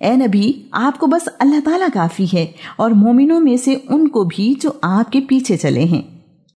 ए नबी, आपको बस अल्लाह ताला काफ़ी है और मोमिनों में से उनको भी जो आपके पीछे चले हैं।